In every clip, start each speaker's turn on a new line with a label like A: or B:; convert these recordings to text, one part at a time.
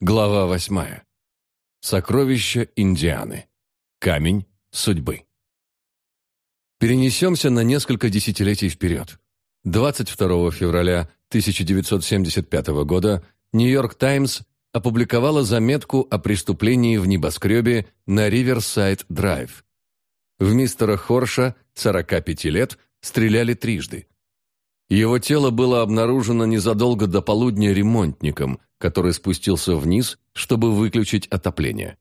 A: Глава восьмая. Сокровища Индианы. Камень судьбы. Перенесемся на несколько десятилетий вперед. 22 февраля 1975 года «Нью-Йорк Таймс» опубликовала заметку о преступлении в небоскребе на Риверсайд-Драйв. В мистера Хорша, 45 лет, стреляли трижды. Его тело было обнаружено незадолго до полудня ремонтником, который спустился вниз, чтобы выключить отопление.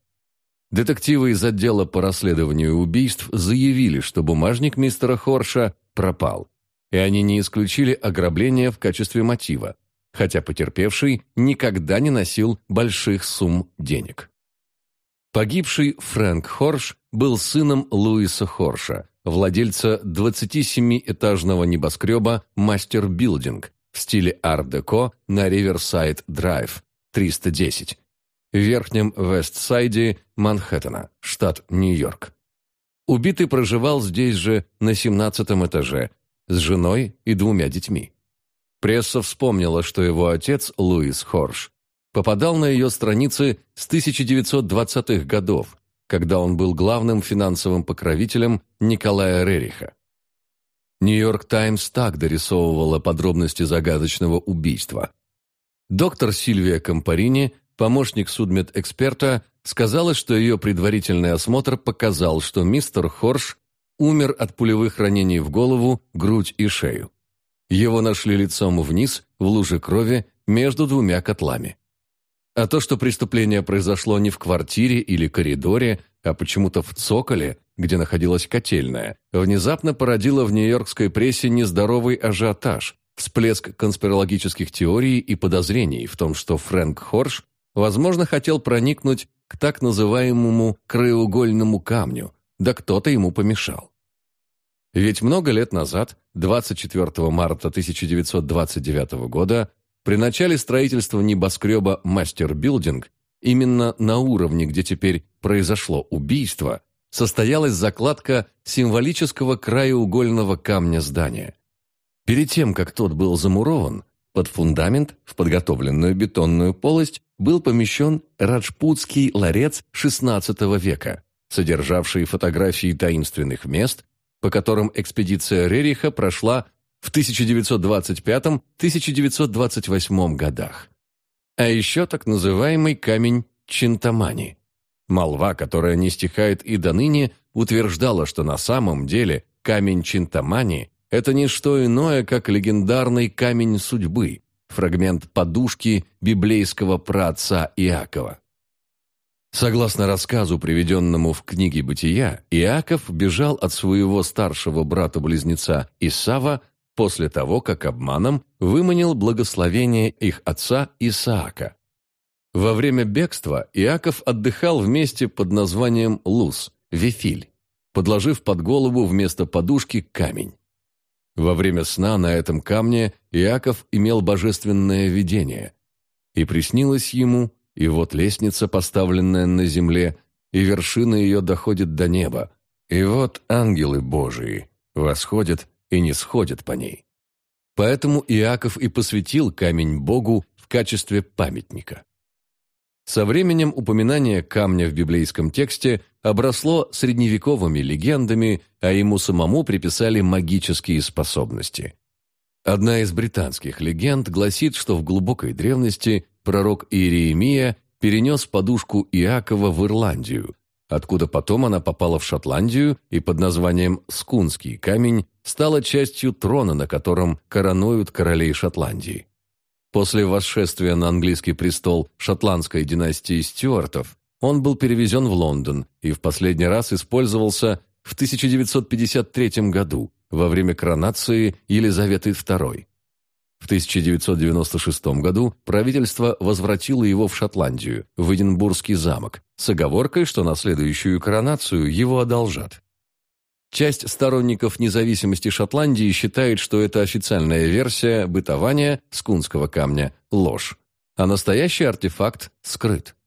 A: Детективы из отдела по расследованию убийств заявили, что бумажник мистера Хорша пропал, и они не исключили ограбление в качестве мотива, хотя потерпевший никогда не носил больших сумм денег. Погибший Фрэнк Хорш был сыном Луиса Хорша, владельца 27-этажного небоскреба «Мастер Билдинг», в стиле ар-деко на Риверсайд-Драйв, 310, в верхнем Вестсайде Манхэттена, штат Нью-Йорк. Убитый проживал здесь же на 17 этаже с женой и двумя детьми. Пресса вспомнила, что его отец, Луис Хорш, попадал на ее страницы с 1920-х годов, когда он был главным финансовым покровителем Николая Рериха. Нью-Йорк Таймс так дорисовывала подробности загадочного убийства. Доктор Сильвия Кампарини, помощник судмедэксперта, сказала, что ее предварительный осмотр показал, что мистер Хорш умер от пулевых ранений в голову, грудь и шею. Его нашли лицом вниз, в луже крови, между двумя котлами. А то, что преступление произошло не в квартире или коридоре, а почему-то в цоколе, где находилась котельная, внезапно породило в нью-йоркской прессе нездоровый ажиотаж, всплеск конспирологических теорий и подозрений в том, что Фрэнк Хорш, возможно, хотел проникнуть к так называемому краеугольному камню, да кто-то ему помешал. Ведь много лет назад, 24 марта 1929 года, при начале строительства небоскреба «Мастер Билдинг» именно на уровне, где теперь произошло убийство, состоялась закладка символического краеугольного камня здания. Перед тем, как тот был замурован, под фундамент в подготовленную бетонную полость был помещен раджпутский ларец XVI века, содержавший фотографии таинственных мест, по которым экспедиция Рериха прошла в 1925-1928 годах. А еще так называемый камень Чинтамани. Молва, которая не стихает и до ныне, утверждала, что на самом деле камень Чинтамани – это не что иное, как легендарный камень судьбы, фрагмент подушки библейского праотца Иакова. Согласно рассказу, приведенному в книге «Бытия», Иаков бежал от своего старшего брата-близнеца Исава после того, как обманом выманил благословение их отца Исаака. Во время бегства Иаков отдыхал вместе под названием Луз, Вифиль, подложив под голову вместо подушки камень. Во время сна на этом камне Иаков имел божественное видение, и приснилось ему, и вот лестница, поставленная на земле, и вершина ее доходит до неба, и вот ангелы Божии восходят и не сходят по ней. Поэтому Иаков и посвятил камень Богу в качестве памятника. Со временем упоминание камня в библейском тексте обросло средневековыми легендами, а ему самому приписали магические способности. Одна из британских легенд гласит, что в глубокой древности пророк Иеремия перенес подушку Иакова в Ирландию, откуда потом она попала в Шотландию и под названием «Скунский камень» стала частью трона, на котором коронуют королей Шотландии. После восшествия на английский престол шотландской династии Стюартов он был перевезен в Лондон и в последний раз использовался в 1953 году во время коронации Елизаветы II. В 1996 году правительство возвратило его в Шотландию, в Эдинбургский замок, с оговоркой, что на следующую коронацию его одолжат. Часть сторонников независимости Шотландии считает, что это официальная версия бытования скунского камня – ложь, а настоящий артефакт скрыт.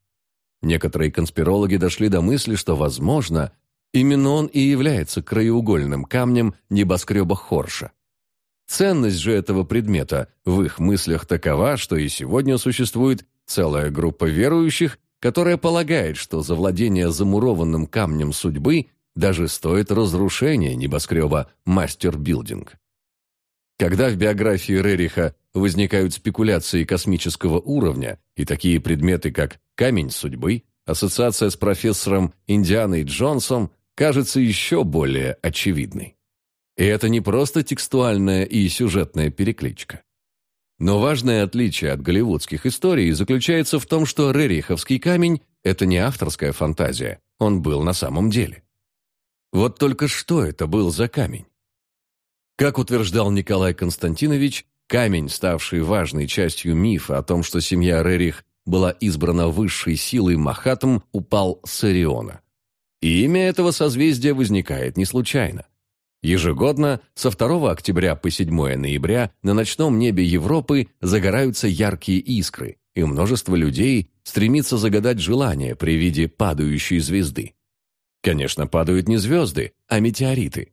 A: Некоторые конспирологи дошли до мысли, что, возможно, именно он и является краеугольным камнем небоскреба Хорша. Ценность же этого предмета в их мыслях такова, что и сегодня существует целая группа верующих, которая полагает, что за владение замурованным камнем судьбы даже стоит разрушения небоскреба «Мастер-билдинг». Когда в биографии Рериха возникают спекуляции космического уровня и такие предметы, как «камень судьбы», ассоциация с профессором Индианой Джонсом кажется еще более очевидной. И это не просто текстуальная и сюжетная перекличка. Но важное отличие от голливудских историй заключается в том, что Рериховский камень – это не авторская фантазия, он был на самом деле. Вот только что это был за камень? Как утверждал Николай Константинович, камень, ставший важной частью мифа о том, что семья Рерих была избрана высшей силой Махатм, упал с Ориона. И имя этого созвездия возникает не случайно. Ежегодно со 2 октября по 7 ноября на ночном небе Европы загораются яркие искры, и множество людей стремится загадать желание при виде падающей звезды. Конечно, падают не звезды, а метеориты.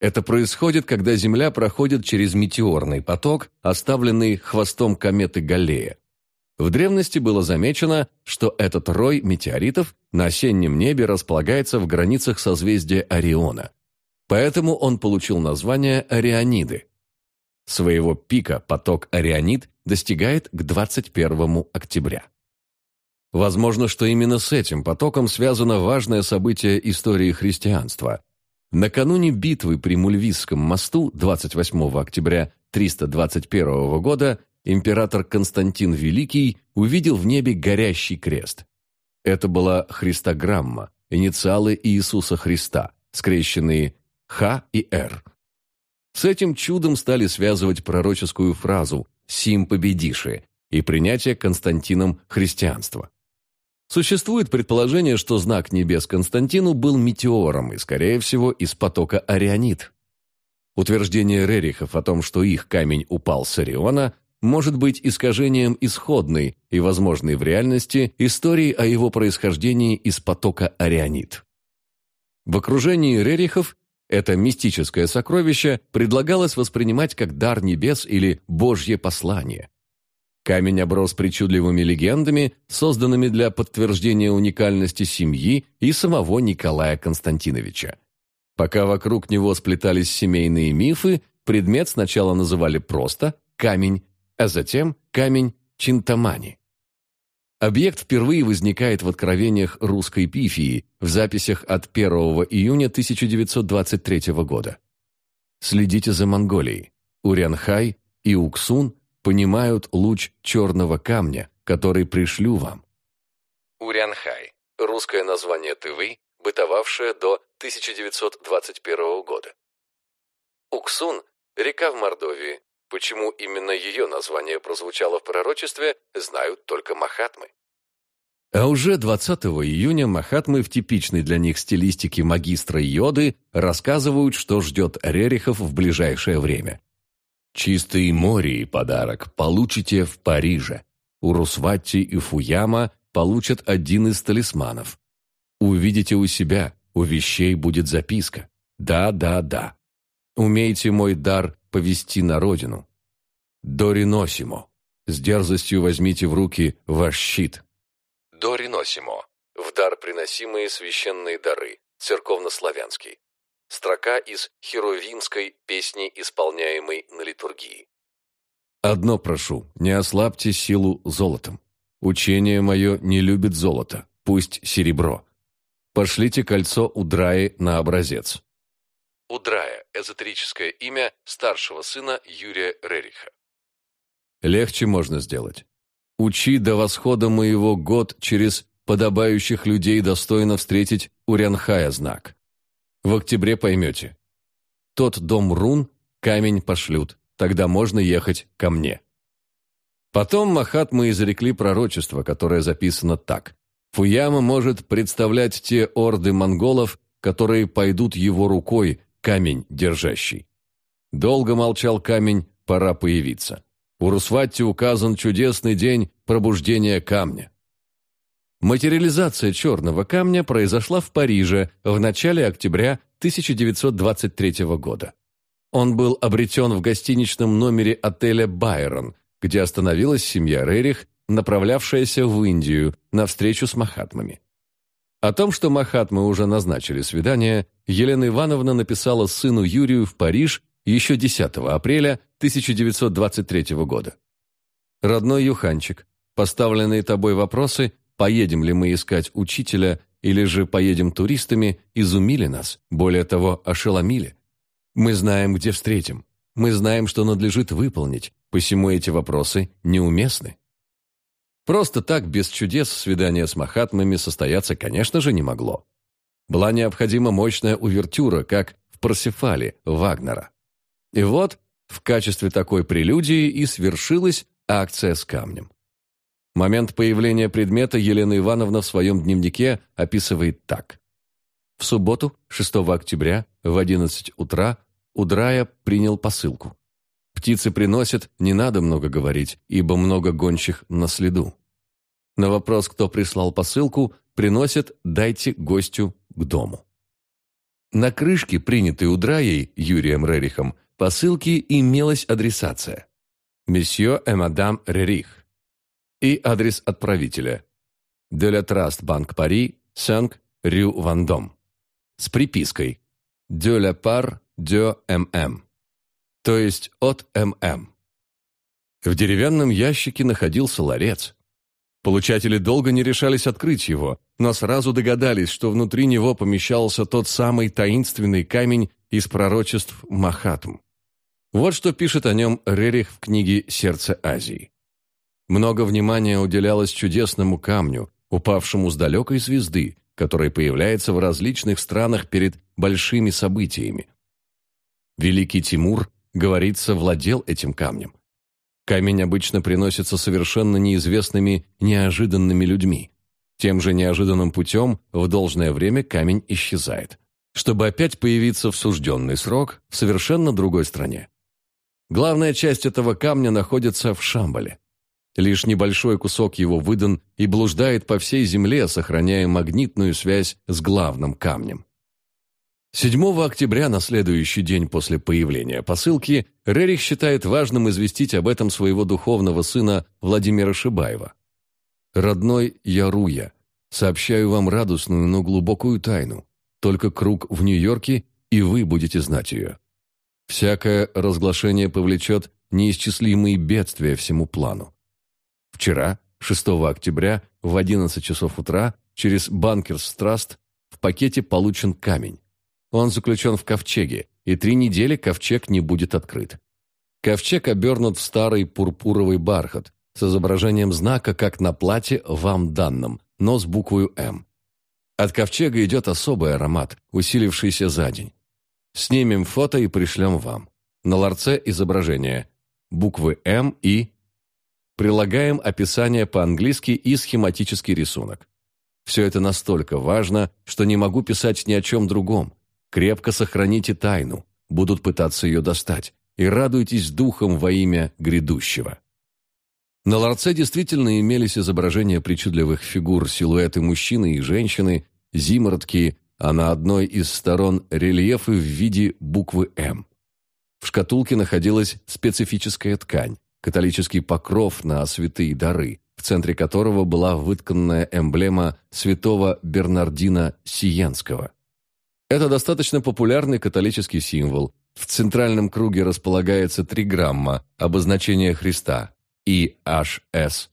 A: Это происходит, когда Земля проходит через метеорный поток, оставленный хвостом кометы Галлея. В древности было замечено, что этот рой метеоритов на осеннем небе располагается в границах созвездия Ориона. Поэтому он получил название Ориониды. Своего пика поток Орионид достигает к 21 октября. Возможно, что именно с этим потоком связано важное событие истории христианства. Накануне битвы при Мульвисском мосту 28 октября 321 года император Константин Великий увидел в небе горящий крест. Это была христограмма, инициалы Иисуса Христа, скрещенные Х и Р. С этим чудом стали связывать пророческую фразу «Сим победиши» и принятие Константином христианства. Существует предположение, что знак небес Константину был метеором и, скорее всего, из потока Орионит. Утверждение Рерихов о том, что их камень упал с Ориона, может быть искажением исходной и возможной в реальности истории о его происхождении из потока Орионит. В окружении Рерихов это мистическое сокровище предлагалось воспринимать как дар небес или Божье послание. Камень оброс причудливыми легендами, созданными для подтверждения уникальности семьи и самого Николая Константиновича. Пока вокруг него сплетались семейные мифы, предмет сначала называли просто «камень», а затем камень Чинтамани. Объект впервые возникает в откровениях русской пифии в записях от 1 июня 1923 года. Следите за Монголией. Урянхай и Уксун понимают луч черного камня, который пришлю вам. Урянхай – русское название Тывы, бытовавшее до 1921 года. Уксун – река в Мордовии, Почему именно ее название прозвучало в пророчестве, знают только Махатмы. А уже 20 июня Махатмы в типичной для них стилистике магистра йоды рассказывают, что ждет Рерихов в ближайшее время. «Чистый море и подарок получите в Париже. Урусвати и Фуяма получат один из талисманов. Увидите у себя, у вещей будет записка. Да, да, да. Умейте мой дар повести на родину. Дориносимо. С дерзостью возьмите в руки ваш щит. Дориносимо. В дар приносимые священные дары. Церковнославянский. Строка из херовинской песни, исполняемой на литургии. «Одно прошу, не ослабьте силу золотом. Учение мое не любит золото, пусть серебро. Пошлите кольцо Удраи на образец». Удрая – эзотерическое имя старшего сына Юрия Рериха. Легче можно сделать. Учи до восхода моего год через подобающих людей достойно встретить Урянхая знак. В октябре поймете. Тот дом рун камень пошлют, тогда можно ехать ко мне. Потом Махатмы изрекли пророчество, которое записано так. Фуяма может представлять те орды монголов, которые пойдут его рукой, камень держащий. Долго молчал камень, пора появиться. У Русватти указан чудесный день пробуждения камня. Материализация черного камня произошла в Париже в начале октября 1923 года. Он был обретен в гостиничном номере отеля «Байрон», где остановилась семья Рерих направлявшаяся в Индию на встречу с Махатмами. О том, что Махатмы уже назначили свидание, Елена Ивановна написала сыну Юрию в Париж еще 10 апреля 1923 года. «Родной Юханчик, поставленные тобой вопросы, поедем ли мы искать учителя или же поедем туристами, изумили нас, более того, ошеломили. Мы знаем, где встретим. Мы знаем, что надлежит выполнить, посему эти вопросы неуместны. Просто так, без чудес, свидание с Махатмами состояться, конечно же, не могло. Была необходима мощная увертюра, как в «Парсифале» Вагнера. И вот, в качестве такой прелюдии и свершилась акция с камнем. Момент появления предмета Елена Ивановна в своем дневнике описывает так. В субботу, 6 октября, в 11 утра, Удрая принял посылку. Птицы приносят, не надо много говорить, ибо много гончих на следу. На вопрос, кто прислал посылку, приносят «дайте гостю к дому». На крышке, принятой у Драей Юрием Рерихом, посылки имелась адресация «Месье и мадам Рерих» и адрес отправителя «De la Trust Bank Paris, 5 Rue Vendôme» с припиской «De la part de ММ», то есть от ММ. В деревянном ящике находился ларец – Получатели долго не решались открыть его, но сразу догадались, что внутри него помещался тот самый таинственный камень из пророчеств Махатм. Вот что пишет о нем Рерих в книге «Сердце Азии». Много внимания уделялось чудесному камню, упавшему с далекой звезды, который появляется в различных странах перед большими событиями. Великий Тимур, говорится, владел этим камнем. Камень обычно приносится совершенно неизвестными, неожиданными людьми. Тем же неожиданным путем в должное время камень исчезает, чтобы опять появиться в сужденный срок в совершенно другой стране. Главная часть этого камня находится в Шамбале. Лишь небольшой кусок его выдан и блуждает по всей земле, сохраняя магнитную связь с главным камнем. 7 октября, на следующий день после появления посылки, Рерих считает важным известить об этом своего духовного сына Владимира Шибаева. «Родной Яруя, сообщаю вам радостную, но глубокую тайну. Только круг в Нью-Йорке, и вы будете знать ее. Всякое разглашение повлечет неисчислимые бедствия всему плану. Вчера, 6 октября, в 11 часов утра, через Банкерс Траст в пакете получен камень. Он заключен в ковчеге, и три недели ковчег не будет открыт. Ковчег обернут в старый пурпуровый бархат с изображением знака, как на плате вам данном, но с буквой «М». От ковчега идет особый аромат, усилившийся за день. Снимем фото и пришлем вам. На ларце изображение. Буквы «М» и... Прилагаем описание по-английски и схематический рисунок. Все это настолько важно, что не могу писать ни о чем другом. Крепко сохраните тайну, будут пытаться ее достать, и радуйтесь духом во имя грядущего. На ларце действительно имелись изображения причудливых фигур, силуэты мужчины и женщины, зимородки, а на одной из сторон рельефы в виде буквы «М». В шкатулке находилась специфическая ткань, католический покров на святые дары, в центре которого была вытканная эмблема святого Бернардина Сиенского. Это достаточно популярный католический символ. В центральном круге располагается триграмма, обозначение Христа, ИHS,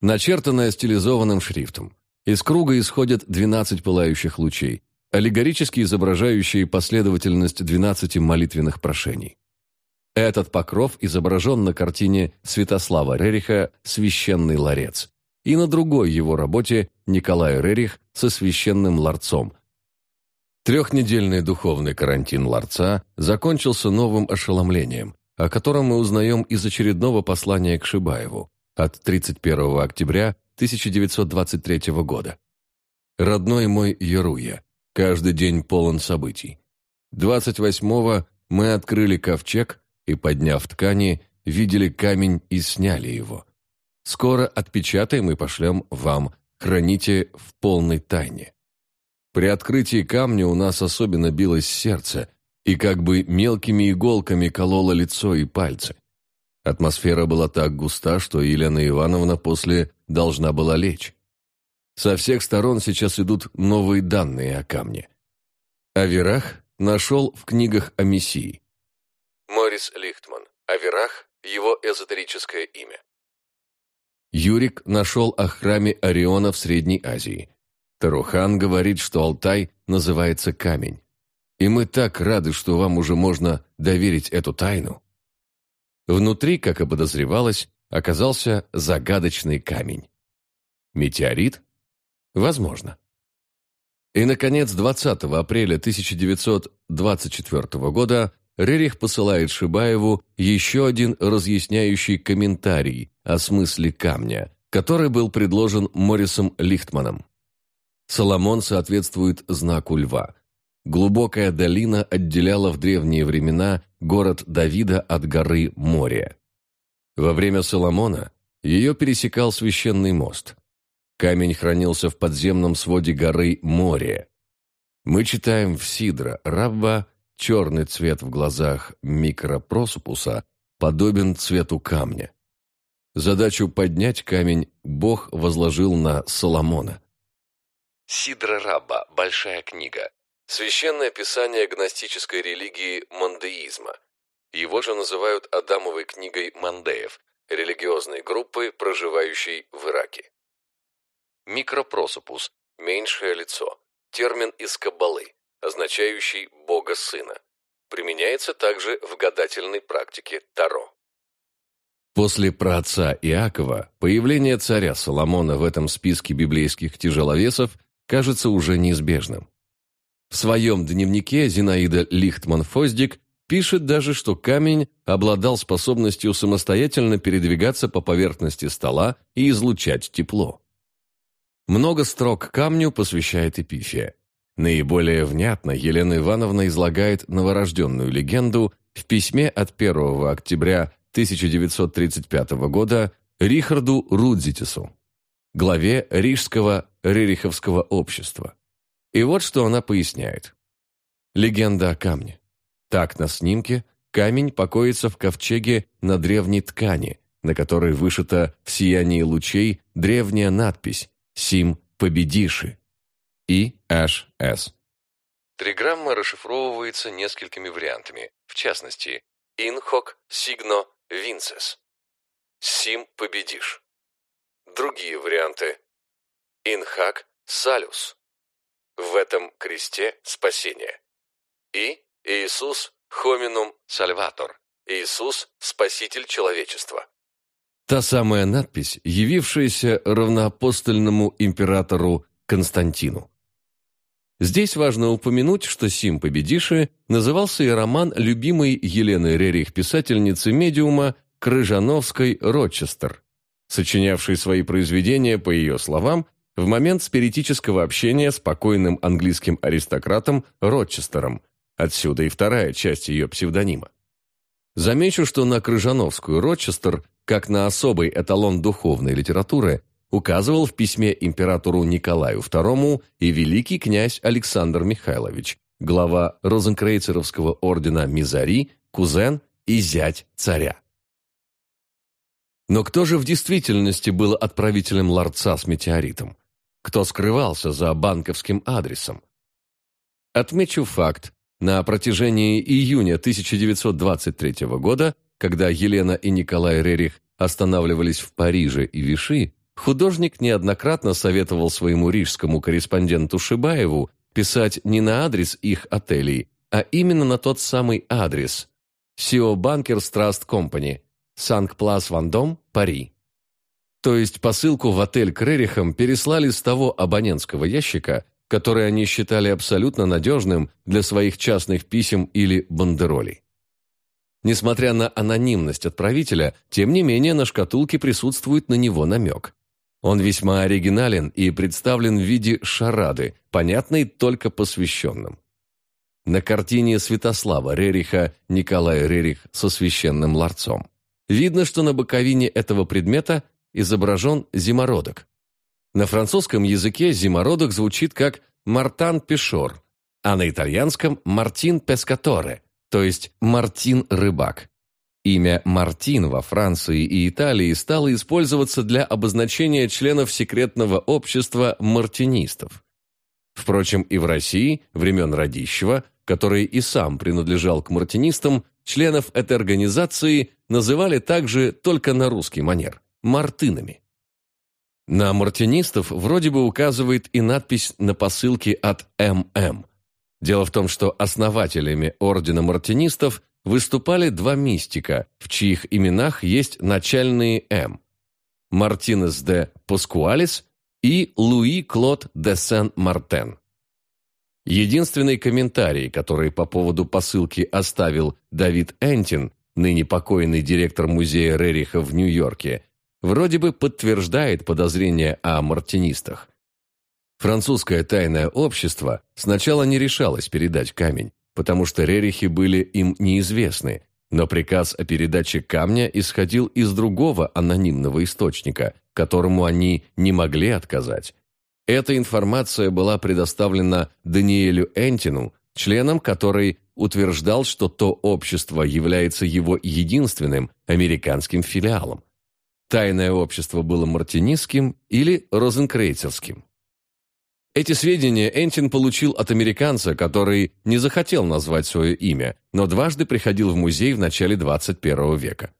A: начертанная стилизованным шрифтом. Из круга исходят 12 пылающих лучей, аллегорически изображающие последовательность 12 молитвенных прошений. Этот покров изображен на картине Святослава Рериха «Священный ларец» и на другой его работе Николай Рерих со священным ларцом Трехнедельный духовный карантин ларца закончился новым ошеломлением, о котором мы узнаем из очередного послания к Шибаеву от 31 октября 1923 года. «Родной мой Яруя, каждый день полон событий. 28-го мы открыли ковчег и, подняв ткани, видели камень и сняли его. Скоро отпечатаем и пошлем вам, храните в полной тайне. При открытии камня у нас особенно билось сердце и как бы мелкими иголками кололо лицо и пальцы. Атмосфера была так густа, что Елена Ивановна после должна была лечь. Со всех сторон сейчас идут новые данные о камне. Аверах нашел в книгах о Мессии. Морис Лихтман. Аверах – его эзотерическое имя. Юрик нашел о храме Ориона в Средней Азии. Тарухан говорит, что Алтай называется камень. И мы так рады, что вам уже можно доверить эту тайну. Внутри, как и подозревалось, оказался загадочный камень. Метеорит? Возможно. И, наконец, 20 апреля 1924 года Рерих посылает Шибаеву еще один разъясняющий комментарий о смысле камня, который был предложен Морисом Лихтманом. Соломон соответствует знаку льва. Глубокая долина отделяла в древние времена город Давида от горы Мория. Во время Соломона ее пересекал священный мост. Камень хранился в подземном своде горы Мория. Мы читаем в Сидра Рабба черный цвет в глазах микропросупуса подобен цвету камня. Задачу поднять камень Бог возложил на Соломона. Сидра Рабба, Большая книга. Священное писание гностической религии мандеизма. Его же называют Адамовой книгой мандеев, религиозной группы, проживающей в Ираке. Микропросопус – меньшее лицо. Термин из Каббалы, означающий Бога Сына. Применяется также в гадательной практике Таро. После праотца Иакова появление царя Соломона в этом списке библейских тяжеловесов кажется уже неизбежным. В своем дневнике Зинаида Лихтман-Фоздик пишет даже, что камень обладал способностью самостоятельно передвигаться по поверхности стола и излучать тепло. Много строк камню посвящает Эпифия. Наиболее внятно Елена Ивановна излагает новорожденную легенду в письме от 1 октября 1935 года Рихарду Рудзитису, главе Рижского Рериховского общества. И вот что она поясняет. Легенда о камне. Так на снимке камень покоится в ковчеге на древней ткани, на которой вышита в сиянии лучей древняя надпись Сим победиши. И H S. Триграмма расшифровывается несколькими вариантами, в частности, Инхок Сигно Винцес. Сим победишь. Другие варианты. Инхак Салюс. В этом кресте спасение. И Иисус Хоминум Сальватор. Иисус – Спаситель человечества. Та самая надпись, явившаяся равноапостольному императору Константину. Здесь важно упомянуть, что Сим Победиши назывался и роман любимой Елены Рерих писательницы-медиума Крыжановской Рочестер, сочинявшей свои произведения, по ее словам, в момент спиритического общения с покойным английским аристократом Рочестером, отсюда и вторая часть ее псевдонима. Замечу, что на Крыжановскую Рочестер как на особый эталон духовной литературы, указывал в письме императору Николаю II и великий князь Александр Михайлович, глава Розенкрейцеровского ордена Мизари, кузен и зять царя. Но кто же в действительности был отправителем ларца с метеоритом? Кто скрывался за банковским адресом? Отмечу факт. На протяжении июня 1923 года когда Елена и Николай Рерих останавливались в Париже и Виши, художник неоднократно советовал своему рижскому корреспонденту Шибаеву писать не на адрес их отелей, а именно на тот самый адрес Сио Банкерс Траст Компани, Санк-Плас Вандом, Пари. То есть посылку в отель к Рерихам переслали с того абонентского ящика, который они считали абсолютно надежным для своих частных писем или бандеролей. Несмотря на анонимность отправителя, тем не менее на шкатулке присутствует на него намек. Он весьма оригинален и представлен в виде шарады, понятной только посвященным. На картине Святослава Рериха Николай Рерих со священным ларцом. Видно, что на боковине этого предмета изображен зимородок. На французском языке зимородок звучит как «мартан пешор», а на итальянском «мартин пескаторе», то есть Мартин Рыбак. Имя Мартин во Франции и Италии стало использоваться для обозначения членов секретного общества мартинистов. Впрочем, и в России времен Радищева, который и сам принадлежал к мартинистам, членов этой организации называли также только на русский манер – мартынами. На мартинистов вроде бы указывает и надпись на посылке от ММ. Дело в том, что основателями ордена мартинистов выступали два мистика, в чьих именах есть начальные «М» – Мартинес де Паскуалис и Луи Клод де Сен-Мартен. Единственный комментарий, который по поводу посылки оставил Давид Энтин, ныне покойный директор музея Рериха в Нью-Йорке, вроде бы подтверждает подозрения о мартинистах. Французское тайное общество сначала не решалось передать камень, потому что Рерихи были им неизвестны, но приказ о передаче камня исходил из другого анонимного источника, которому они не могли отказать. Эта информация была предоставлена Даниэлю Энтину, членом которой утверждал, что то общество является его единственным американским филиалом. Тайное общество было мартинистским или розенкрейцерским. Эти сведения Энтин получил от американца, который не захотел назвать свое имя, но дважды приходил в музей в начале 21 века.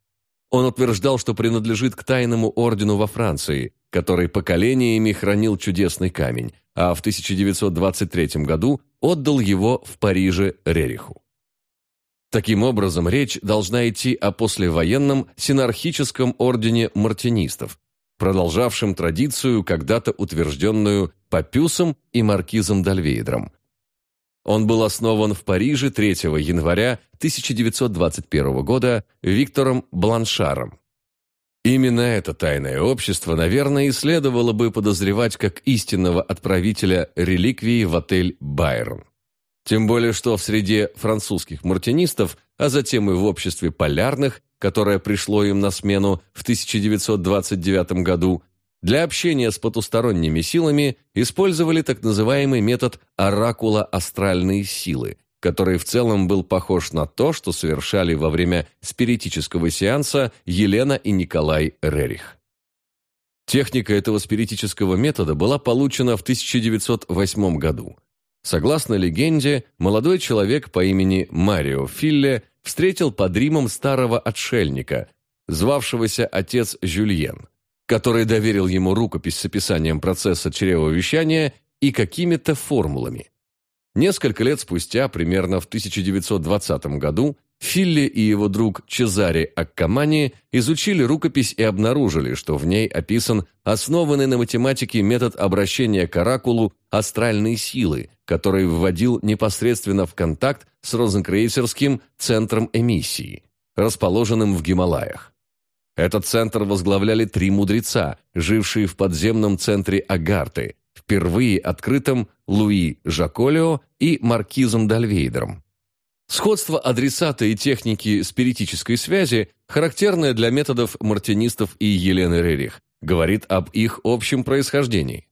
A: Он утверждал, что принадлежит к тайному ордену во Франции, который поколениями хранил чудесный камень, а в 1923 году отдал его в Париже Рериху. Таким образом, речь должна идти о послевоенном синархическом ордене мартинистов, продолжавшем традицию, когда-то утвержденную Папюсом и маркизом Дальвейдром. Он был основан в Париже 3 января 1921 года Виктором Бланшаром. Именно это тайное общество, наверное, и следовало бы подозревать как истинного отправителя реликвии в отель «Байрон». Тем более, что в среде французских мартинистов, а затем и в обществе полярных, которое пришло им на смену в 1929 году, для общения с потусторонними силами использовали так называемый метод оракула астральной силы, который в целом был похож на то, что совершали во время спиритического сеанса Елена и Николай Рерих. Техника этого спиритического метода была получена в 1908 году. Согласно легенде, молодой человек по имени Марио Филле встретил под Римом старого отшельника, звавшегося отец Жюльен, который доверил ему рукопись с описанием процесса чревовещания и какими-то формулами. Несколько лет спустя, примерно в 1920 году, Филли и его друг Чезаре Аккамани изучили рукопись и обнаружили, что в ней описан основанный на математике метод обращения к оракулу астральной силы, который вводил непосредственно в контакт с розенкрейсерским центром эмиссии, расположенным в Гималаях. Этот центр возглавляли три мудреца, жившие в подземном центре Агарты, впервые открытом Луи Жаколио и Маркизом Дальвейдером. Сходство адресата и техники спиритической связи, характерное для методов мартинистов и Елены Рерих, говорит об их общем происхождении.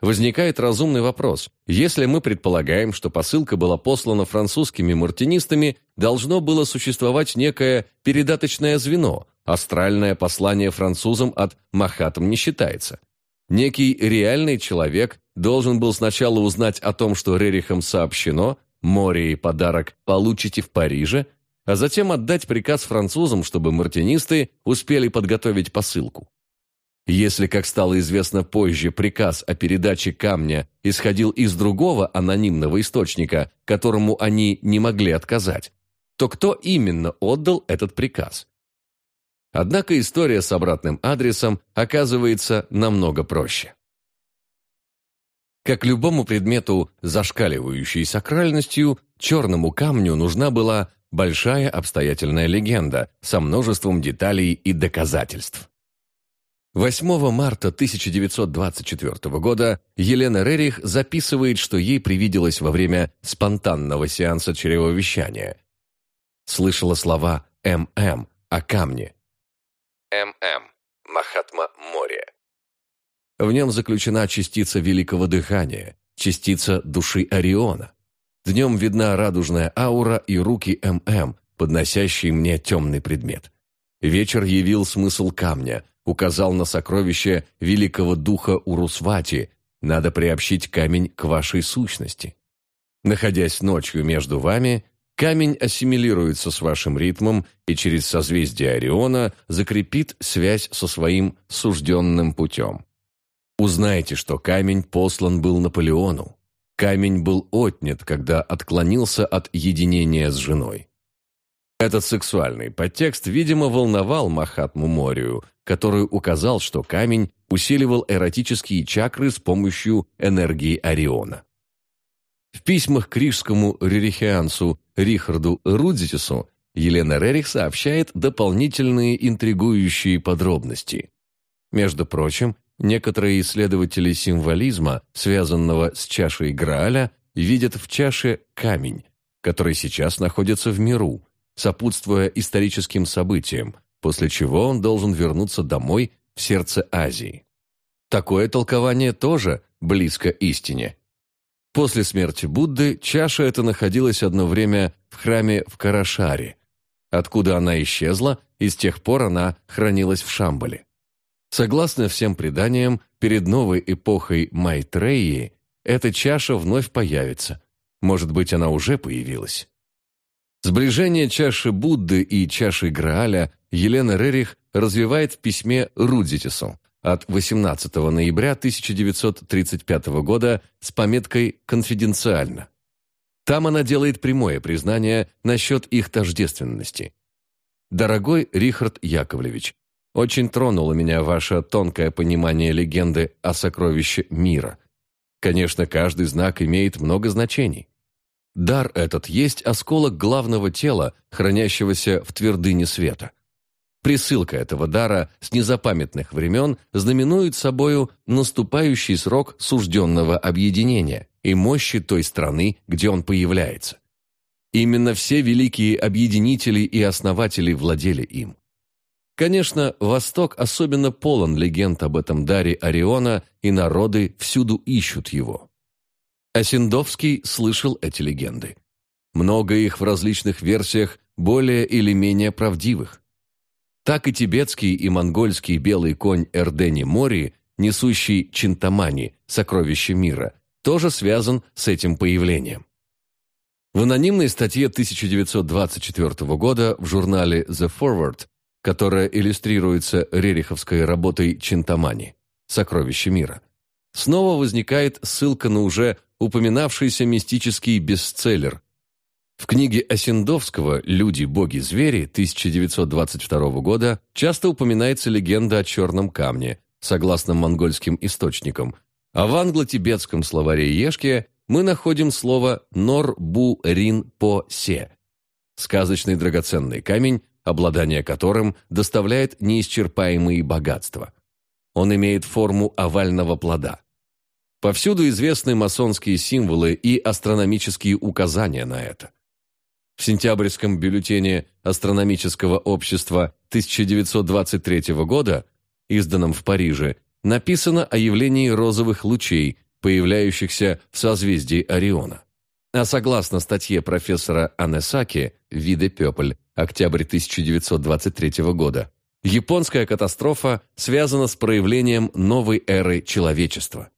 A: Возникает разумный вопрос. Если мы предполагаем, что посылка была послана французскими мартинистами, должно было существовать некое передаточное звено, астральное послание французам от «Махатам не считается». Некий реальный человек должен был сначала узнать о том, что Рерихам сообщено, море и подарок получите в Париже, а затем отдать приказ французам, чтобы мартинисты успели подготовить посылку. Если, как стало известно позже, приказ о передаче камня исходил из другого анонимного источника, которому они не могли отказать, то кто именно отдал этот приказ? Однако история с обратным адресом оказывается намного проще. Как любому предмету, зашкаливающей сакральностью, черному камню нужна была большая обстоятельная легенда со множеством деталей и доказательств. 8 марта 1924 года Елена Рерих записывает, что ей привиделось во время спонтанного сеанса чревовещания. Слышала слова «ММ» о камне,
B: ММ. Махатма Море.
A: В нем заключена частица великого дыхания, частица души Ориона. В нем видна радужная аура и руки ММ, подносящий мне темный предмет. Вечер явил смысл камня, указал на сокровище великого духа Урусвати, надо приобщить камень к вашей сущности. Находясь ночью между вами, камень ассимилируется с вашим ритмом и через созвездие Ориона закрепит связь со своим сужденным путем. Узнайте, что камень послан был Наполеону. Камень был отнят, когда отклонился от единения с женой. Этот сексуальный подтекст, видимо, волновал Махатму Морию, который указал, что камень усиливал эротические чакры с помощью энергии Ориона. В письмах к рижскому рерихианцу Рихарду Рудзитису Елена Рерих сообщает дополнительные интригующие подробности. Между прочим, некоторые исследователи символизма, связанного с чашей Грааля, видят в чаше камень, который сейчас находится в миру, сопутствуя историческим событиям, после чего он должен вернуться домой в сердце Азии. Такое толкование тоже близко истине. После смерти Будды чаша эта находилась одно время в храме в Карашаре, откуда она исчезла, и с тех пор она хранилась в Шамбале. Согласно всем преданиям, перед новой эпохой Майтреи эта чаша вновь появится. Может быть, она уже появилась. Сближение чаши Будды и чаши Грааля Елена Рерих развивает в письме Рудзитису от 18 ноября 1935 года с пометкой «Конфиденциально». Там она делает прямое признание насчет их тождественности. «Дорогой Рихард Яковлевич, очень тронуло меня ваше тонкое понимание легенды о сокровище мира. Конечно, каждый знак имеет много значений. Дар этот есть осколок главного тела, хранящегося в твердыне света. Присылка этого дара с незапамятных времен знаменует собою наступающий срок сужденного объединения и мощи той страны, где он появляется. Именно все великие объединители и основатели владели им. Конечно, Восток особенно полон легенд об этом даре Ориона, и народы всюду ищут его. Осендовский слышал эти легенды. Много их в различных версиях, более или менее правдивых. Так и тибетский и монгольский белый конь Эрдени Мори, несущий Чинтамани, сокровище мира, тоже связан с этим появлением. В анонимной статье 1924 года в журнале The Forward которая иллюстрируется рериховской работой Чинтамани «Сокровище мира», снова возникает ссылка на уже упоминавшийся мистический бестселлер. В книге Осендовского «Люди, боги, звери» 1922 года часто упоминается легенда о черном камне, согласно монгольским источникам, а в англо-тибетском словаре Ешке мы находим слово «нор-бу-рин-по-се» – сказочный драгоценный камень, обладание которым доставляет неисчерпаемые богатства. Он имеет форму овального плода. Повсюду известны масонские символы и астрономические указания на это. В сентябрьском бюллетене Астрономического общества 1923 года, изданном в Париже, написано о явлении розовых лучей, появляющихся в созвездии Ориона. А согласно статье профессора Анесаки «Виде Пепль» октябрь 1923 года, японская катастрофа связана с проявлением новой эры человечества.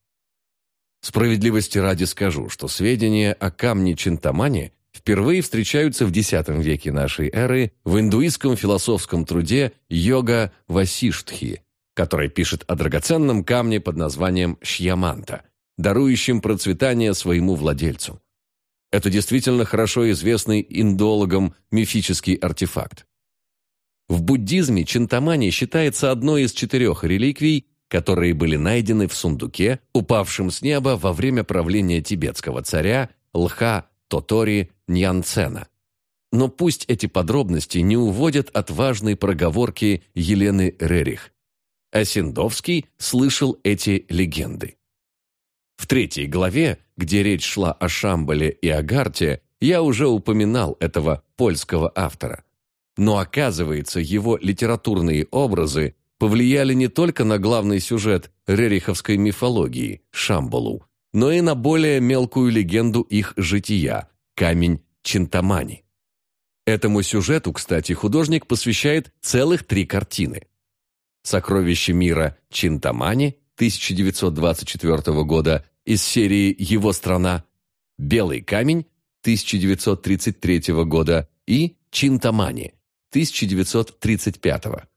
A: Справедливости ради скажу, что сведения о камне Чинтамани впервые встречаются в X веке нашей эры в индуистском философском труде «Йога Васиштхи», который пишет о драгоценном камне под названием Шьяманта, дарующем процветание своему владельцу. Это действительно хорошо известный индологам мифический артефакт. В буддизме чинтамани считается одной из четырех реликвий, которые были найдены в сундуке, упавшем с неба во время правления тибетского царя Лха Тотори Ньянцена. Но пусть эти подробности не уводят от важной проговорки Елены Рерих. Осендовский слышал эти легенды. В третьей главе, где речь шла о Шамбале и Агарте, я уже упоминал этого польского автора. Но оказывается, его литературные образы повлияли не только на главный сюжет рериховской мифологии – Шамбалу, но и на более мелкую легенду их жития – камень Чинтамани. Этому сюжету, кстати, художник посвящает целых три картины. «Сокровище мира» Чинтамани 1924 года из серии «Его страна», «Белый камень» 1933 года и «Чинтамани» 1935 года.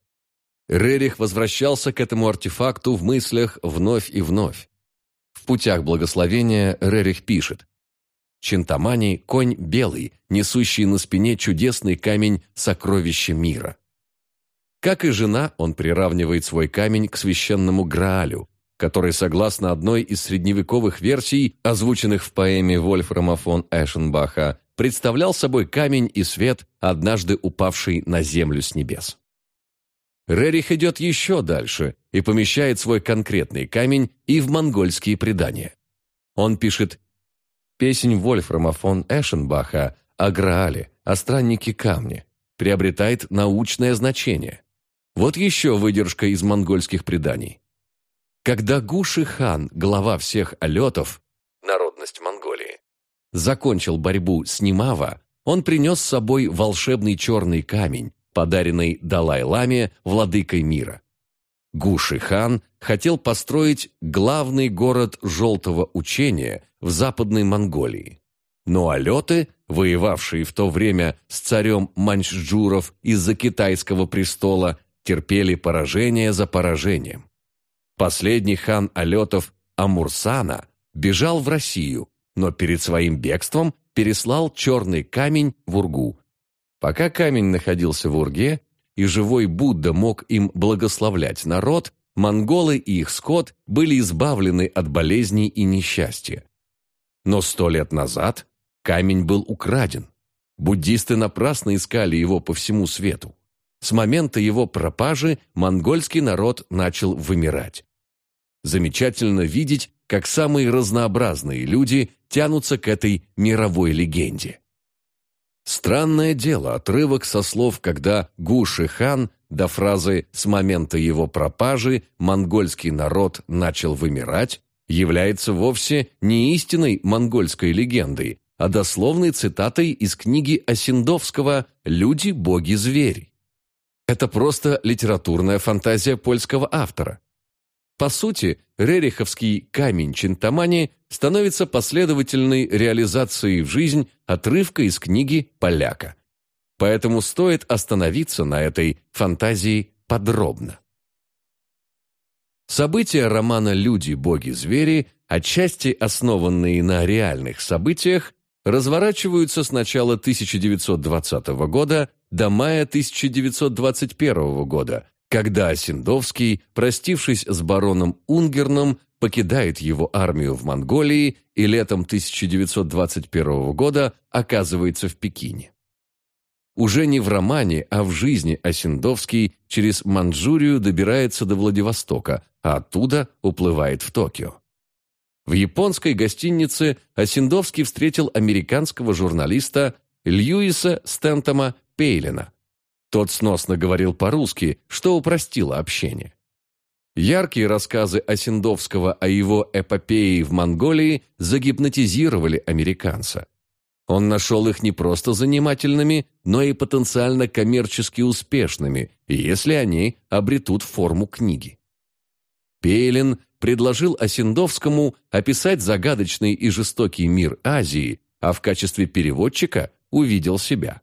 A: Рерих возвращался к этому артефакту в мыслях вновь и вновь. В «Путях благословения» Рерих пишет «Чинтамани – конь белый, несущий на спине чудесный камень сокровища мира». Как и жена, он приравнивает свой камень к священному Граалю, который, согласно одной из средневековых версий, озвученных в поэме Вольфрама фон Эшенбаха, представлял собой камень и свет, однажды упавший на землю с небес. Рерих идет еще дальше и помещает свой конкретный камень и в монгольские предания. Он пишет «Песнь Вольфрама фон Эшенбаха о Граале, о страннике камня, приобретает научное значение. Вот еще выдержка из монгольских преданий. Когда Гуши-хан, глава всех алетов, народность Монголии, закончил борьбу с Немава, он принес с собой волшебный черный камень, подаренный Далай-ламе владыкой мира. Гуши-хан хотел построить главный город желтого учения в Западной Монголии. Но алеты, воевавшие в то время с царем Маньчжуров из-за китайского престола, терпели поражение за поражением. Последний хан алетов Амурсана бежал в Россию, но перед своим бегством переслал черный камень в Ургу, Пока камень находился в Урге, и живой Будда мог им благословлять народ, монголы и их скот были избавлены от болезней и несчастья. Но сто лет назад камень был украден. Буддисты напрасно искали его по всему свету. С момента его пропажи монгольский народ начал вымирать. Замечательно видеть, как самые разнообразные люди тянутся к этой мировой легенде. Странное дело, отрывок со слов, когда Гуши-хан до фразы «с момента его пропажи монгольский народ начал вымирать» является вовсе не истинной монгольской легендой, а дословной цитатой из книги Осиндовского «Люди, боги, звери». Это просто литературная фантазия польского автора. По сути, Рериховский камень Чинтамани становится последовательной реализацией в жизнь отрывка из книги «Поляка». Поэтому стоит остановиться на этой фантазии подробно. События романа «Люди, боги, звери», отчасти основанные на реальных событиях, разворачиваются с начала 1920 года до мая 1921 года, когда Осиндовский, простившись с бароном Унгерном, покидает его армию в Монголии и летом 1921 года оказывается в Пекине. Уже не в романе, а в жизни Осиндовский через Манчжурию добирается до Владивостока, а оттуда уплывает в Токио. В японской гостинице Осиндовский встретил американского журналиста Льюиса Стентома Пейлина, тот сносно говорил по-русски, что упростило общение. Яркие рассказы Осиндовского о его эпопее в Монголии загипнотизировали американца. Он нашел их не просто занимательными, но и потенциально коммерчески успешными, если они обретут форму книги. Пейлин предложил Осиндовскому описать загадочный и жестокий мир Азии, а в качестве переводчика увидел себя.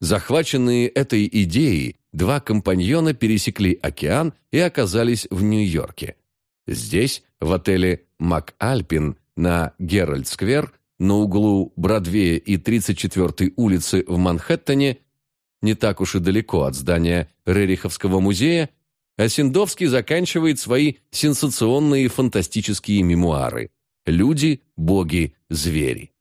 A: Захваченные этой идеей, два компаньона пересекли океан и оказались в Нью-Йорке. Здесь, в отеле «МакАльпин» на Геральд-сквер, на углу Бродвея и 34-й улицы в Манхэттене, не так уж и далеко от здания Рериховского музея, Осиндовский заканчивает свои сенсационные фантастические мемуары «Люди, боги, звери».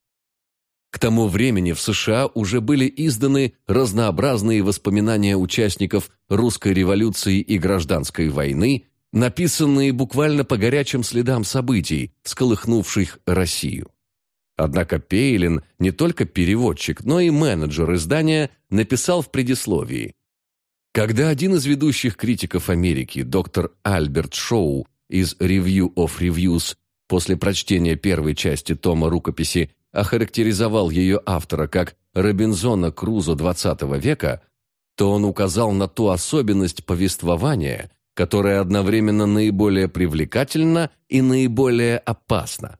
A: К тому времени в США уже были изданы разнообразные воспоминания участников русской революции и гражданской войны, написанные буквально по горячим следам событий, сколыхнувших Россию. Однако Пейлин не только переводчик, но и менеджер издания написал в предисловии. Когда один из ведущих критиков Америки, доктор Альберт Шоу из Review of Reviews, после прочтения первой части тома рукописи охарактеризовал ее автора как Робинзона Крузо XX века, то он указал на ту особенность повествования, которая одновременно наиболее привлекательна и наиболее опасна.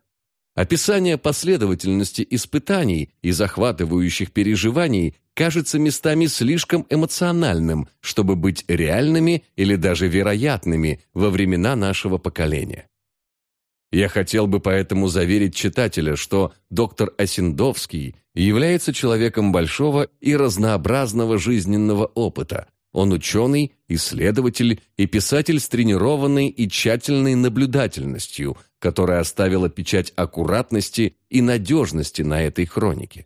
A: Описание последовательности испытаний и захватывающих переживаний кажется местами слишком эмоциональным, чтобы быть реальными или даже вероятными во времена нашего поколения. Я хотел бы поэтому заверить читателя, что доктор Осиндовский является человеком большого и разнообразного жизненного опыта. Он ученый, исследователь и писатель с тренированной и тщательной наблюдательностью, которая оставила печать аккуратности и надежности на этой хронике.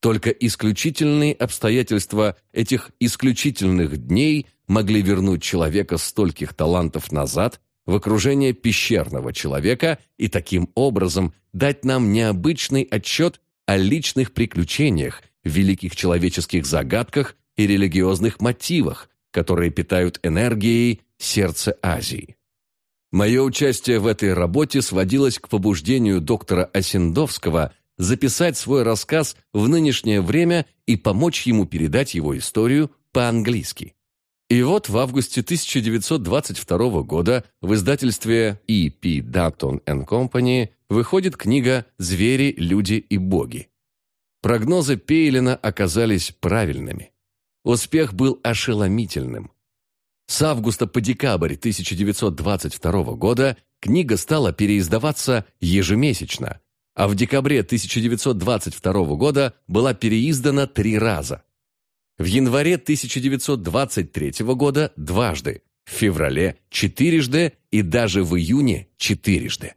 A: Только исключительные обстоятельства этих исключительных дней могли вернуть человека стольких талантов назад в окружение пещерного человека и таким образом дать нам необычный отчет о личных приключениях, великих человеческих загадках и религиозных мотивах, которые питают энергией сердце Азии. Мое участие в этой работе сводилось к побуждению доктора Осендовского записать свой рассказ в нынешнее время и помочь ему передать его историю по-английски. И вот в августе 1922 года в издательстве E.P. Dutton Company выходит книга «Звери, люди и боги». Прогнозы Пейлина оказались правильными. Успех был ошеломительным. С августа по декабрь 1922 года книга стала переиздаваться ежемесячно, а в декабре 1922 года была переиздана три раза. В январе 1923 года дважды, в феврале четырежды и даже в июне четырежды.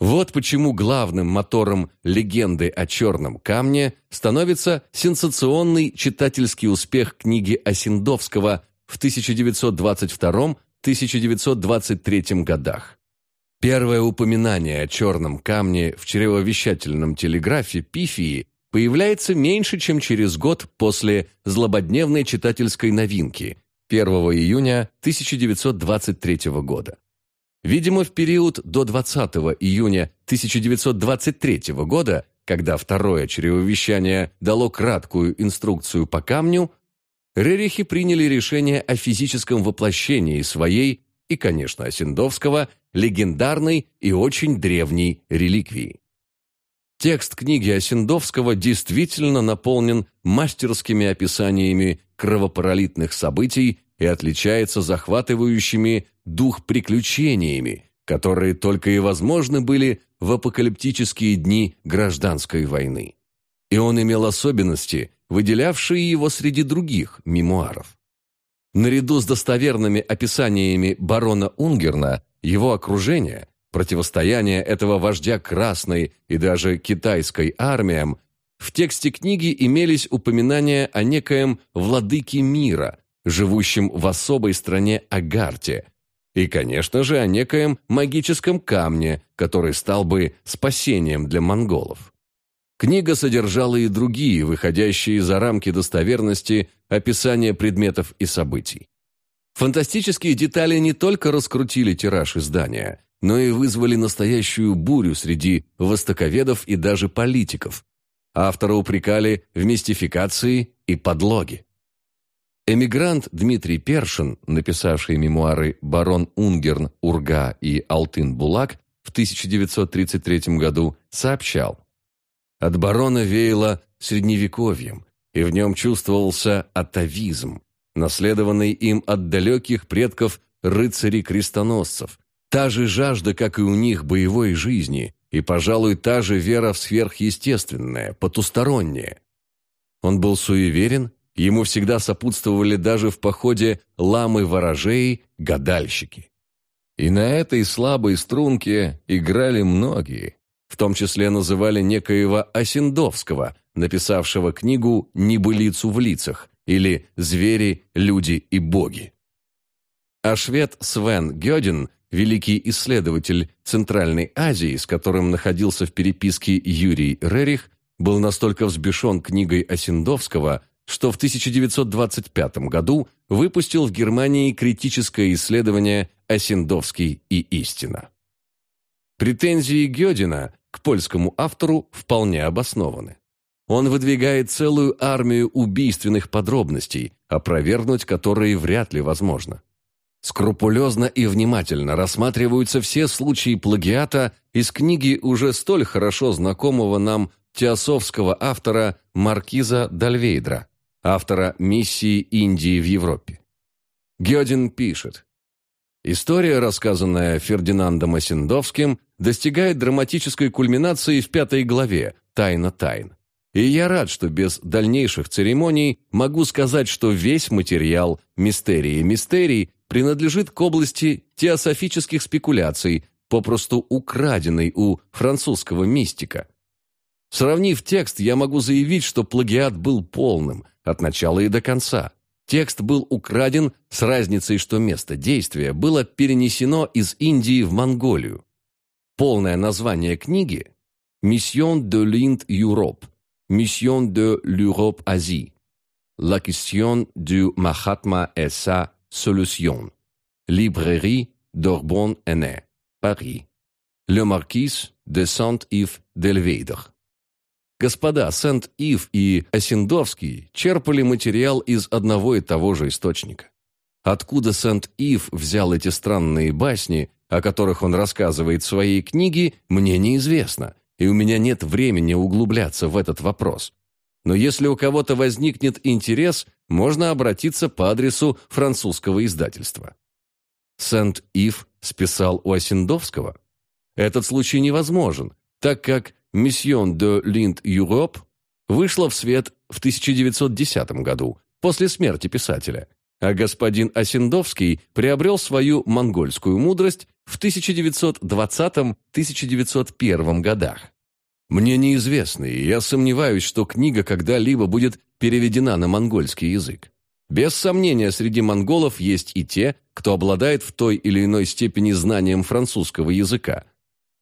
A: Вот почему главным мотором легенды о черном камне становится сенсационный читательский успех книги Осиндовского в 1922-1923 годах. Первое упоминание о черном камне в чревовещательном телеграфе Пифии появляется меньше, чем через год после злободневной читательской новинки 1 июня 1923 года. Видимо, в период до 20 июня 1923 года, когда второе чревовещание дало краткую инструкцию по камню, Рерихи приняли решение о физическом воплощении своей и, конечно, Осендовского, легендарной и очень древней реликвии. Текст книги Осендовского действительно наполнен мастерскими описаниями кровопролитных событий и отличается захватывающими дух приключениями, которые только и возможны были в апокалиптические дни гражданской войны. И он имел особенности, выделявшие его среди других мемуаров. Наряду с достоверными описаниями барона Унгерна, его окружения, противостояние этого вождя Красной и даже китайской армиям, в тексте книги имелись упоминания о некоем владыке мира, живущем в особой стране Агарте, и, конечно же, о некоем магическом камне, который стал бы спасением для монголов. Книга содержала и другие, выходящие за рамки достоверности, описания предметов и событий. Фантастические детали не только раскрутили тираж издания, но и вызвали настоящую бурю среди востоковедов и даже политиков. Автора упрекали в мистификации и подлоге. Эмигрант Дмитрий Першин, написавший мемуары «Барон Унгерн, Урга и Алтын Булак» в 1933 году, сообщал – от барона веяло средневековьем, и в нем чувствовался атовизм, наследованный им от далеких предков рыцарей-крестоносцев. Та же жажда, как и у них, боевой жизни, и, пожалуй, та же вера в сверхъестественное, потустороннее. Он был суеверен, ему всегда сопутствовали даже в походе ламы-ворожеи, гадальщики. И на этой слабой струнке играли многие – в том числе называли некоего Осендовского, написавшего книгу «Небылицу в лицах» или «Звери, люди и боги». А швед Свен Гёдин, великий исследователь Центральной Азии, с которым находился в переписке Юрий Рерих, был настолько взбешен книгой Осендовского, что в 1925 году выпустил в Германии критическое исследование «Осендовский и истина». Претензии Гёдина к польскому автору вполне обоснованы. Он выдвигает целую армию убийственных подробностей, опровергнуть которые вряд ли возможно. Скрупулезно и внимательно рассматриваются все случаи плагиата из книги уже столь хорошо знакомого нам теософского автора Маркиза Дальвейдра, автора «Миссии Индии в Европе». Гёдин пишет, «История, рассказанная Фердинандом Осендовским, достигает драматической кульминации в пятой главе «Тайна тайн». И я рад, что без дальнейших церемоний могу сказать, что весь материал «Мистерии мистерий» принадлежит к области теософических спекуляций, попросту украденной у французского мистика. Сравнив текст, я могу заявить, что плагиат был полным, от начала и до конца. Текст был украден с разницей, что место действия было перенесено из Индии в Монголию. Полное название книги «Mission de l'Inde Europe», «Mission de l'Europe Asie», «La question du Mahatma et sa Solution. Librairie d'Orbon-Hennay, Paris. Le Marquis de Saint-Yves Дельвейдер. Господа Сент-Ив и Осендовский черпали материал из одного и того же источника. Откуда Сент-Ив взял эти странные басни, о которых он рассказывает в своей книге, мне неизвестно, и у меня нет времени углубляться в этот вопрос. Но если у кого-то возникнет интерес, можно обратиться по адресу французского издательства. Сент-Ив списал у Осендовского? Этот случай невозможен, так как «Mission de l'Inde Europe» вышла в свет в 1910 году, после смерти писателя, а господин Осендовский приобрел свою монгольскую мудрость в 1920-1901 годах. Мне неизвестно, и я сомневаюсь, что книга когда-либо будет переведена на монгольский язык. Без сомнения, среди монголов есть и те, кто обладает в той или иной степени знанием французского языка.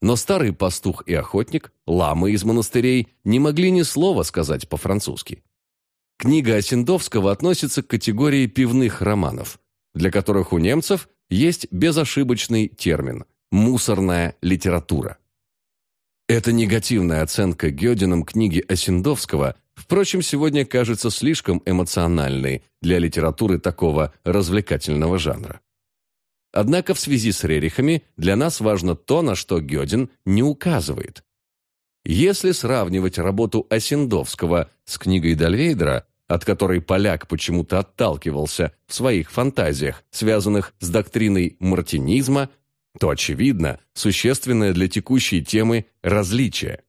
A: Но старый пастух и охотник, ламы из монастырей, не могли ни слова сказать по-французски. Книга Осендовского относится к категории пивных романов, для которых у немцев есть безошибочный термин – мусорная литература. Эта негативная оценка Гёдином книги Осендовского, впрочем, сегодня кажется слишком эмоциональной для литературы такого развлекательного жанра. Однако в связи с Рерихами для нас важно то, на что Гёдин не указывает. Если сравнивать работу Осендовского с книгой Дальвейдера, от которой поляк почему-то отталкивался в своих фантазиях, связанных с доктриной мартинизма, то, очевидно, существенное для текущей темы различие.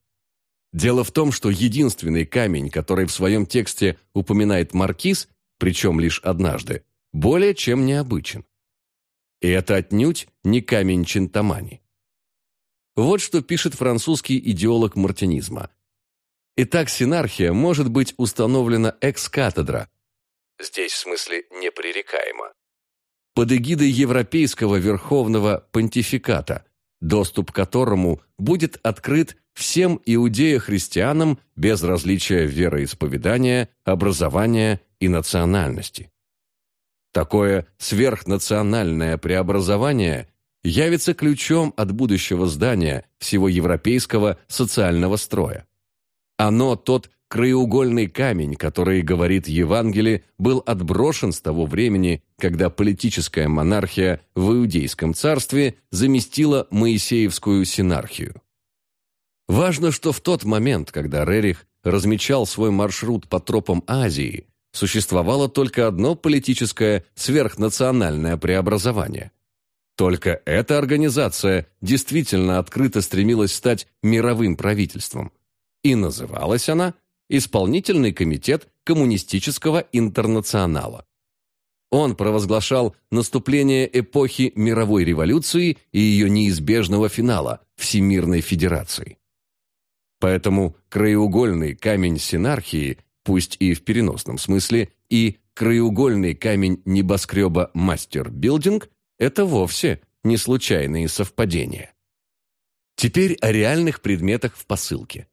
A: Дело в том, что единственный камень, который в своем тексте упоминает Маркиз, причем лишь однажды, более чем необычен. И это отнюдь не камень Чинтамани. Вот что пишет французский идеолог мартинизма. Итак, синархия может быть установлена экс-катедра.
B: Здесь в смысле непререкаемо
A: под эгидой Европейского Верховного Понтификата, доступ к которому будет открыт всем иудея-христианам без различия вероисповедания, образования и национальности. Такое сверхнациональное преобразование явится ключом от будущего здания всего европейского социального строя. Оно тот краеугольный камень, который, говорит Евангелие, был отброшен с того времени, когда политическая монархия в Иудейском царстве заместила Моисеевскую синархию. Важно, что в тот момент, когда Рерих размечал свой маршрут по тропам Азии, существовало только одно политическое сверхнациональное преобразование. Только эта организация действительно открыто стремилась стать мировым правительством. И называлась она Исполнительный комитет Коммунистического интернационала. Он провозглашал наступление эпохи мировой революции и ее неизбежного финала – Всемирной Федерации. Поэтому краеугольный камень синархии, пусть и в переносном смысле, и краеугольный камень небоскреба «Мастер-билдинг» – это вовсе не случайные совпадения. Теперь о реальных предметах в посылке.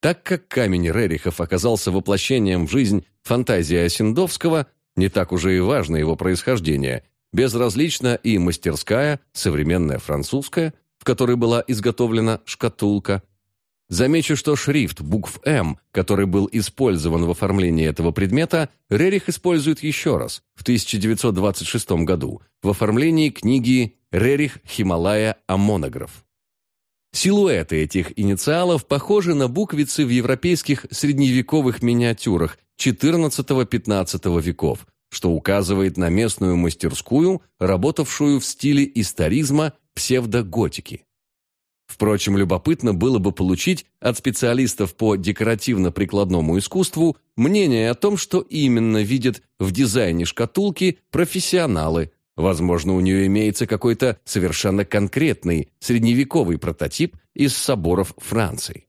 A: Так как камень Рерихов оказался воплощением в жизнь фантазии Осендовского, не так уже и важно его происхождение, безразлична и мастерская, современная французская, в которой была изготовлена шкатулка. Замечу, что шрифт букв «М», который был использован в оформлении этого предмета, Рерих использует еще раз, в 1926 году, в оформлении книги «Рерих Хималая Амонограф». Силуэты этих инициалов похожи на буквицы в европейских средневековых миниатюрах XIV-XV веков, что указывает на местную мастерскую, работавшую в стиле историзма псевдоготики. Впрочем, любопытно было бы получить от специалистов по декоративно-прикладному искусству мнение о том, что именно видят в дизайне шкатулки профессионалы. Возможно, у нее имеется какой-то совершенно конкретный средневековый прототип из соборов Франции.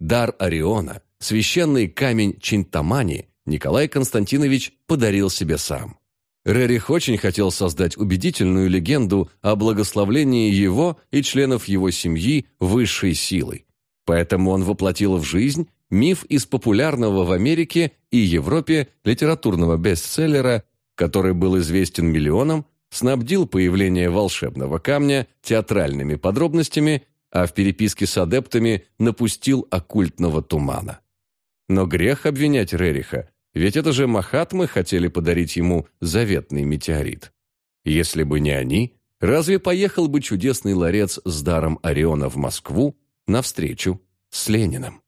A: Дар Ориона, священный камень Чинтамани, Николай Константинович подарил себе сам. Рерих очень хотел создать убедительную легенду о благословлении его и членов его семьи высшей силой. Поэтому он воплотил в жизнь миф из популярного в Америке и Европе литературного бестселлера, который был известен миллионам, снабдил появление волшебного камня театральными подробностями, а в переписке с адептами напустил оккультного тумана. Но грех обвинять Рериха, ведь это же Махатмы хотели подарить ему заветный метеорит. Если бы не они, разве поехал бы чудесный ларец с даром Ориона в Москву навстречу с Лениным?